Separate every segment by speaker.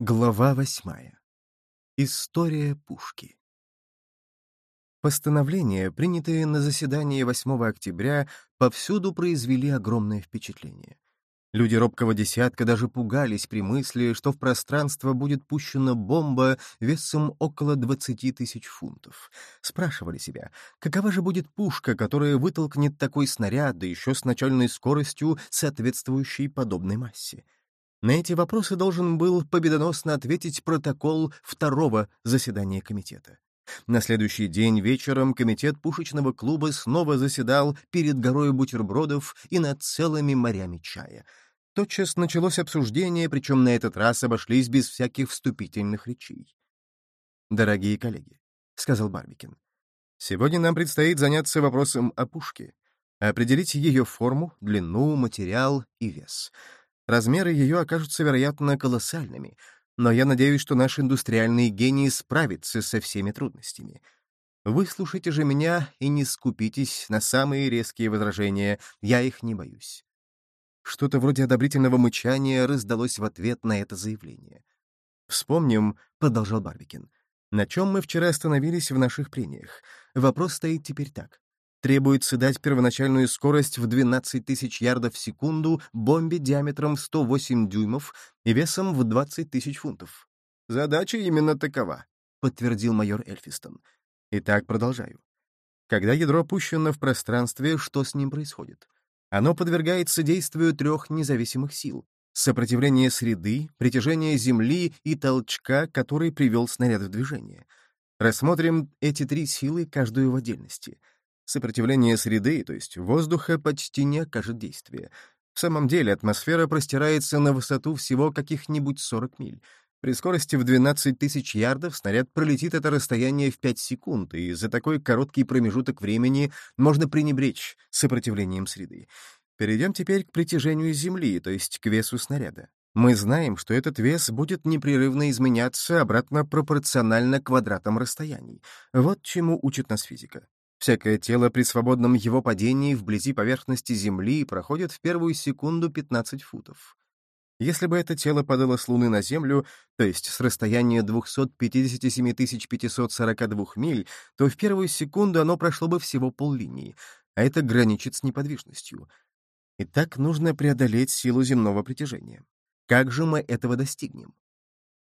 Speaker 1: Глава восьмая. История пушки. Постановления, принятые на заседании 8 октября, повсюду произвели огромное впечатление. Люди робкого десятка даже пугались при мысли, что в пространство будет пущена бомба весом около 20 тысяч фунтов. Спрашивали себя, какова же будет пушка, которая вытолкнет такой снаряд, да еще с начальной скоростью, соответствующей подобной массе. На эти вопросы должен был победоносно ответить протокол второго заседания комитета. На следующий день вечером комитет пушечного клуба снова заседал перед горой бутербродов и над целыми морями чая. Тотчас началось обсуждение, причем на этот раз обошлись без всяких вступительных речей. «Дорогие коллеги», — сказал Барбикин, — «сегодня нам предстоит заняться вопросом о пушке, определить ее форму, длину, материал и вес». Размеры ее окажутся, вероятно, колоссальными, но я надеюсь, что наш индустриальный гений справится со всеми трудностями. Выслушайте же меня и не скупитесь на самые резкие возражения, я их не боюсь. Что-то вроде одобрительного мычания раздалось в ответ на это заявление. «Вспомним», — продолжал Барбикин, — «на чем мы вчера остановились в наших прениях. Вопрос стоит теперь так требуется дать первоначальную скорость в 12 тысяч ярдов в секунду бомбе диаметром в 108 дюймов и весом в 20 тысяч фунтов. «Задача именно такова», — подтвердил майор Эльфистон. Итак, продолжаю. Когда ядро опущено в пространстве, что с ним происходит? Оно подвергается действию трех независимых сил — сопротивление среды, притяжение Земли и толчка, который привел снаряд в движение. Рассмотрим эти три силы, каждую в отдельности — Сопротивление среды, то есть воздуха, почти не окажет действия. В самом деле атмосфера простирается на высоту всего каких-нибудь 40 миль. При скорости в 12 тысяч ярдов снаряд пролетит это расстояние в 5 секунд, и за такой короткий промежуток времени можно пренебречь сопротивлением среды. Перейдем теперь к притяжению Земли, то есть к весу снаряда. Мы знаем, что этот вес будет непрерывно изменяться обратно пропорционально квадратам расстояний. Вот чему учит нас физика. Всякое тело при свободном его падении вблизи поверхности Земли проходит в первую секунду 15 футов. Если бы это тело падало с Луны на Землю, то есть с расстояния 257 542 миль, то в первую секунду оно прошло бы всего поллинии, а это граничит с неподвижностью. Итак, нужно преодолеть силу земного притяжения. Как же мы этого достигнем?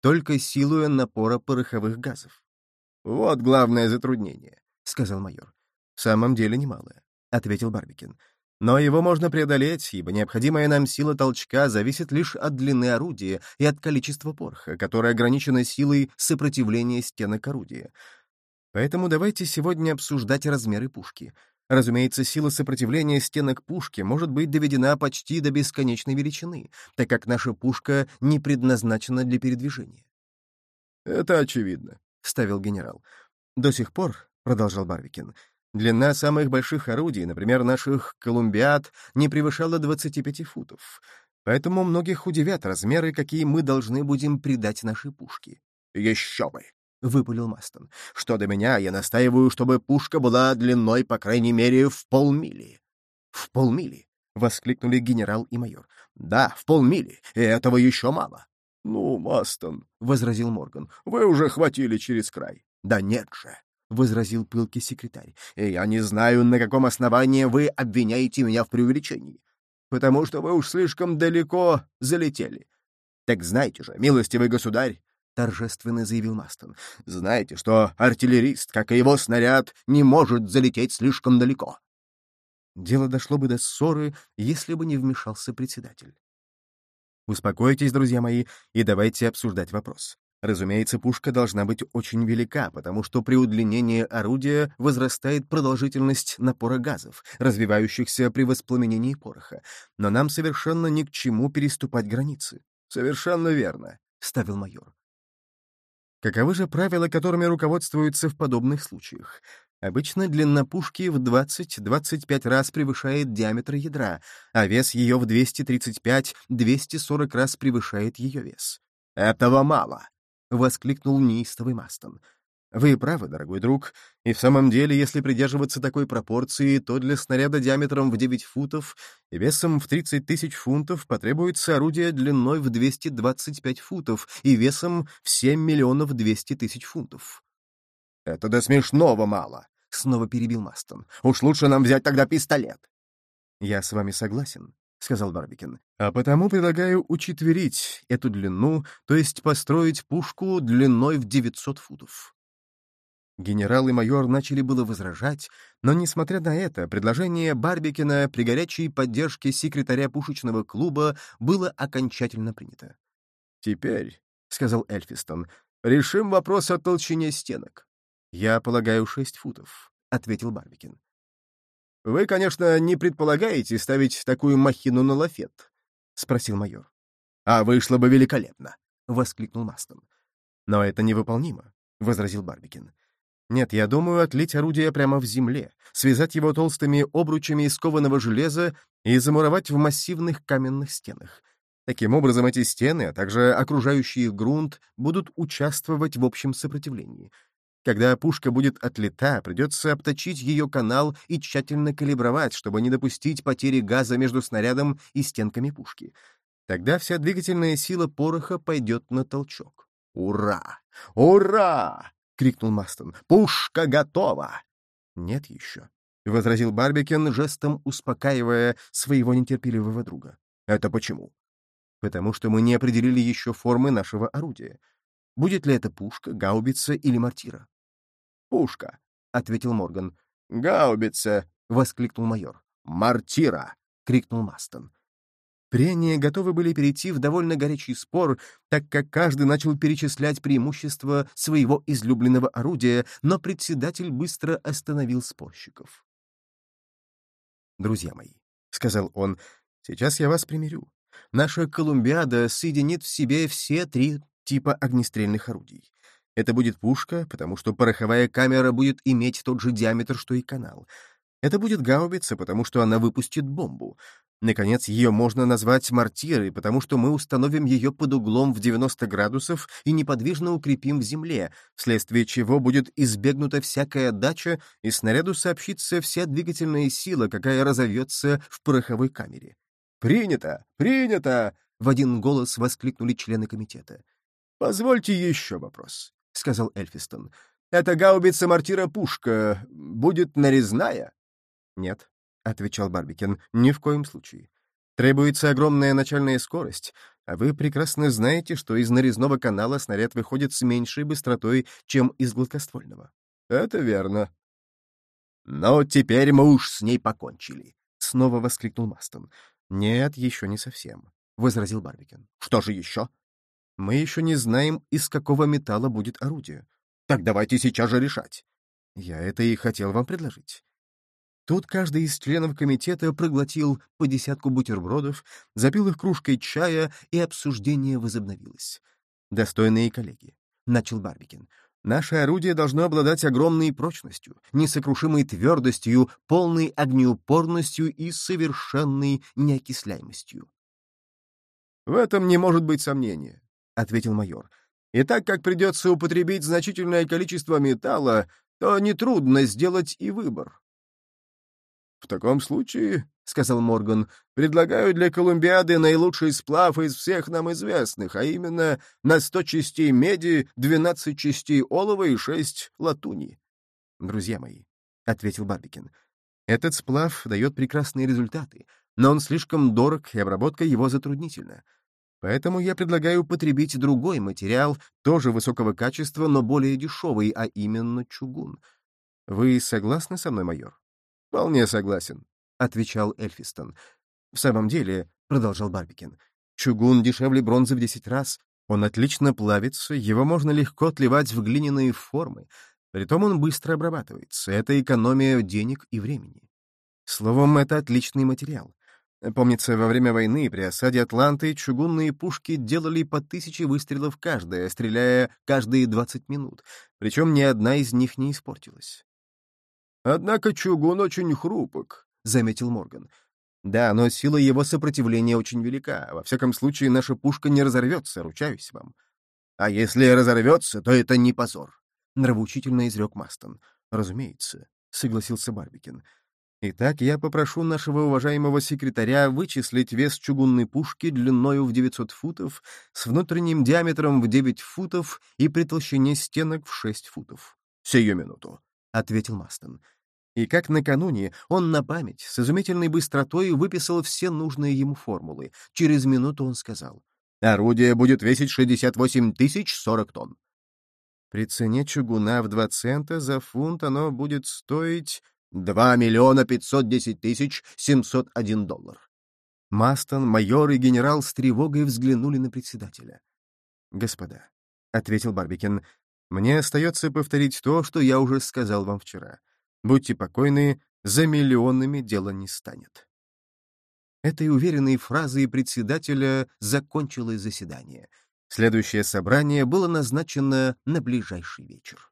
Speaker 1: Только силуя напора пороховых газов. Вот главное затруднение, — сказал майор. «В самом деле немалое», — ответил Барбикин. «Но его можно преодолеть, ибо необходимая нам сила толчка зависит лишь от длины орудия и от количества пороха, которое ограничено силой сопротивления стенок орудия. Поэтому давайте сегодня обсуждать размеры пушки. Разумеется, сила сопротивления стенок пушки может быть доведена почти до бесконечной величины, так как наша пушка не предназначена для передвижения. «Это очевидно», — ставил генерал. «До сих пор», — продолжал Барвикин, Длина самых больших орудий, например, наших «Колумбиад», не превышала 25 футов. Поэтому многих удивят размеры, какие мы должны будем придать нашей пушке. «Еще бы!» — выпалил Мастон. «Что до меня, я настаиваю, чтобы пушка была длиной, по крайней мере, в полмили». «В полмили?» — воскликнули генерал и майор. «Да, в полмили, и этого еще мало». «Ну, Мастон», — возразил Морган, — «вы уже хватили через край». «Да нет же», — возразил пылкий секретарь. «Я не знаю, на каком основании вы обвиняете меня в преувеличении, потому что вы уж слишком далеко залетели. Так знаете же, милостивый государь, — торжественно заявил Мастон, — знаете, что артиллерист, как и его снаряд, не может залететь слишком далеко». Дело дошло бы до ссоры, если бы не вмешался председатель. Успокойтесь, друзья мои, и давайте обсуждать вопрос. Разумеется, пушка должна быть очень велика, потому что при удлинении орудия возрастает продолжительность напора газов, развивающихся при воспламенении пороха. Но нам совершенно ни к чему переступать границы. «Совершенно верно», — ставил майор. Каковы же правила, которыми руководствуются в подобных случаях? Обычно длина пушки в 20-25 раз превышает диаметр ядра, а вес ее в 235-240 раз превышает ее вес. Этого мало. — воскликнул неистовый Мастон. Вы правы, дорогой друг, и в самом деле, если придерживаться такой пропорции, то для снаряда диаметром в 9 футов и весом в 30 тысяч фунтов потребуется орудие длиной в 225 футов и весом в 7 миллионов 200 тысяч фунтов.
Speaker 2: «Это до смешного мало», — снова перебил Мастон. «Уж лучше нам взять тогда пистолет».
Speaker 1: «Я с вами согласен», — сказал Барбикин. «А потому предлагаю учетверить эту длину, то есть построить пушку длиной в 900 футов». Генерал и майор начали было возражать, но, несмотря на это, предложение Барбикина при горячей поддержке секретаря пушечного клуба было окончательно принято.
Speaker 2: «Теперь», — сказал Эльфистон, — «решим вопрос о толщине стенок».
Speaker 1: «Я полагаю, шесть футов», — ответил Барбикин.
Speaker 2: «Вы, конечно, не предполагаете ставить такую махину на лафет?» — спросил майор.
Speaker 1: «А вышло бы великолепно!» — воскликнул Мастон. «Но это невыполнимо», — возразил Барбикин. Нет, я думаю отлить орудие прямо в земле, связать его толстыми обручами из кованого железа и замуровать в массивных каменных стенах. Таким образом, эти стены, а также окружающий их грунт, будут участвовать в общем сопротивлении. Когда пушка будет отлита, придется обточить ее канал и тщательно калибровать, чтобы не допустить потери газа между снарядом и стенками пушки. Тогда вся двигательная сила пороха пойдет на толчок.
Speaker 2: «Ура! Ура!» — крикнул Мастон. «Пушка готова!»
Speaker 1: «Нет еще», — возразил Барбикен, жестом успокаивая своего нетерпеливого друга.
Speaker 2: «Это почему?»
Speaker 1: «Потому что мы не определили еще формы нашего орудия. Будет ли это пушка, гаубица или мортира?»
Speaker 2: «Пушка», — ответил Морган.
Speaker 1: «Гаубица!» — воскликнул майор.
Speaker 2: «Мортира!» — крикнул Мастон.
Speaker 1: Прения готовы были перейти в довольно горячий спор, так как каждый начал перечислять преимущества своего излюбленного орудия, но председатель быстро остановил спорщиков. «Друзья мои», — сказал он, — «сейчас я вас примирю. Наша Колумбиада соединит в себе все три типа огнестрельных орудий. Это будет пушка, потому что пороховая камера будет иметь тот же диаметр, что и канал. Это будет гаубица, потому что она выпустит бомбу. Наконец, ее можно назвать мортирой, потому что мы установим ее под углом в 90 градусов и неподвижно укрепим в земле, вследствие чего будет избегнута всякая отдача, и снаряду сообщится вся двигательная сила, какая разовьется в пороховой камере.
Speaker 2: «Принято! Принято!» — в один голос воскликнули члены комитета. «Позвольте еще вопрос», — сказал Эльфистон. «Эта гаубица-мортира-пушка будет нарезная?»
Speaker 1: «Нет», — отвечал Барбикен, — «ни в коем случае. Требуется огромная начальная скорость, а вы прекрасно знаете, что из нарезного канала снаряд выходит с меньшей быстротой, чем из гладкоствольного».
Speaker 2: «Это верно». «Но теперь мы уж с ней покончили», — снова воскликнул Мастон.
Speaker 1: «Нет, еще не совсем», — возразил Барбикен.
Speaker 2: «Что же еще?»
Speaker 1: «Мы еще не знаем, из какого металла будет орудие».
Speaker 2: «Так давайте сейчас же решать».
Speaker 1: «Я это и хотел вам предложить. Тут каждый из членов комитета проглотил по десятку бутербродов, запил их кружкой чая, и обсуждение возобновилось. «Достойные коллеги», — начал Барбикин, — «наше орудие должно обладать огромной прочностью, несокрушимой твердостью, полной огнеупорностью и совершенной неокисляемостью».
Speaker 2: «В этом не может быть сомнения», — ответил майор. «И так как придется употребить значительное количество металла, то нетрудно сделать и выбор. «В таком случае, — сказал Морган, — предлагаю для Колумбиады наилучший сплав из всех нам известных, а именно на сто частей меди, двенадцать частей олова и шесть латуни».
Speaker 1: «Друзья мои», — ответил Барбикин, — «этот сплав дает прекрасные результаты, но он слишком дорог, и обработка его затруднительна. Поэтому я предлагаю употребить другой материал, тоже высокого качества, но более дешевый, а именно чугун. Вы согласны со мной, майор?»
Speaker 2: «Вполне согласен», —
Speaker 1: отвечал Эльфистон. «В самом деле», — продолжал Барбикин, — «чугун дешевле бронзы в десять раз. Он отлично плавится, его можно легко отливать в глиняные формы. Притом он быстро обрабатывается. Это экономия денег и времени. Словом, это отличный материал. Помнится, во время войны при осаде Атланты чугунные пушки делали по тысяче выстрелов каждая, стреляя каждые двадцать минут, причем ни одна из них не испортилась.
Speaker 2: «Однако чугун очень хрупок», — заметил Морган.
Speaker 1: «Да, но сила его сопротивления очень велика. Во всяком случае, наша пушка не разорвется, ручаюсь вам».
Speaker 2: «А если разорвется, то это не позор», —
Speaker 1: нравоучительно изрек Мастон. «Разумеется», — согласился Барбикин. «Итак, я попрошу нашего уважаемого секретаря вычислить вес чугунной пушки длиною в 900 футов, с внутренним диаметром в 9 футов и при толщине стенок в 6 футов».
Speaker 2: «Сию минуту», —
Speaker 1: ответил Мастон. И как накануне, он на память с изумительной быстротой выписал все нужные ему формулы. Через минуту он сказал.
Speaker 2: «Орудие будет весить 68 тысяч 40 тонн».
Speaker 1: При цене чугуна в 2 цента за фунт оно будет стоить
Speaker 2: 2 миллиона 510 тысяч 701 доллар.
Speaker 1: Мастон, майор и генерал с тревогой взглянули на председателя. «Господа», — ответил Барбикин, — «мне остается повторить то, что я уже сказал вам вчера. Будьте покойны, за миллионами дело не станет. Этой уверенной фразой председателя закончилось заседание. Следующее собрание было назначено на ближайший вечер.